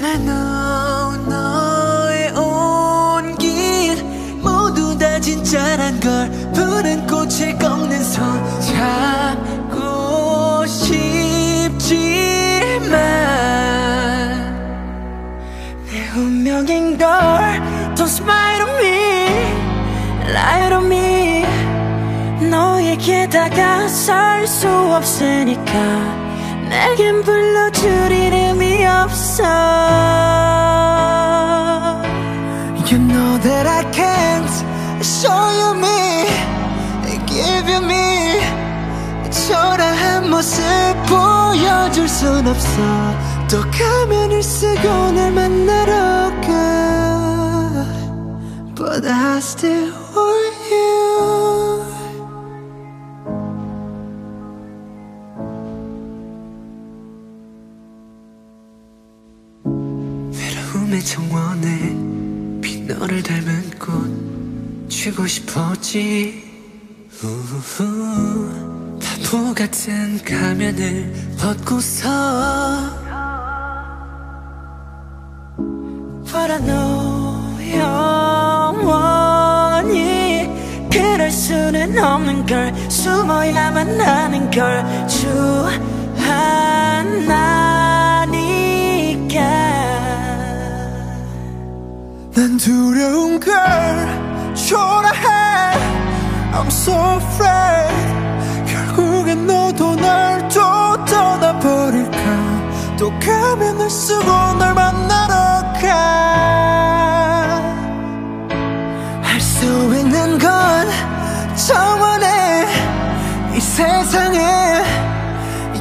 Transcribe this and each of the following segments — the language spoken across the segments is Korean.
Know 너의 온 길 모두 다 진짜란 걸 푸른 꽃을 꺾는 손 잡고 싶지만 내 운명인 걸 Don't smile on me Lie on me. 너에게 다가설 수 없으니까 내겐 불러줄 Give me 초라한 모습 보여줄 순 없어. 또 가면을 쓰고 날 만나러 가. But I still want you. 외로움의 정원에 빈 너를 닮은 꽃 쥐고 싶었지 우후 바보 같은 가면을 벗고서 But I know 영원히 그럴 수는 없는 걸. 숨어야만 하는 걸. 주 하나니까. 난 두려운 걸. 초라해 I'm so afraid. 결국엔 너도 날 또 떠나버릴까? 또 가면을 쓰고 널 만나러 가할 수 있는 건 정원에 이 세상에.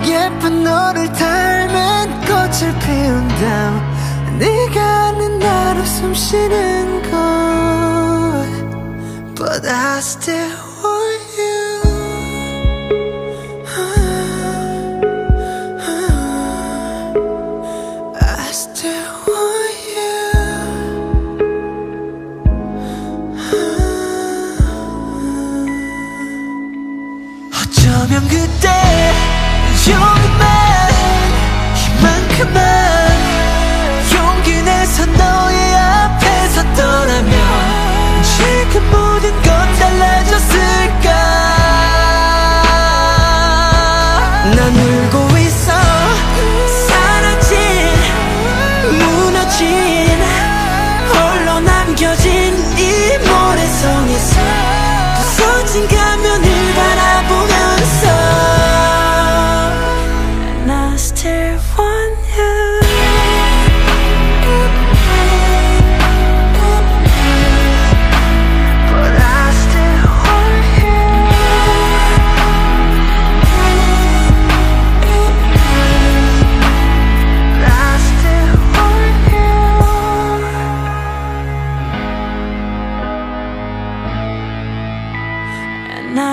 예쁜 너를 닮은 꽃을 피운다 네가 아는 나로 숨 쉬는 곳 But I still 난 울고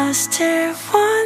master one.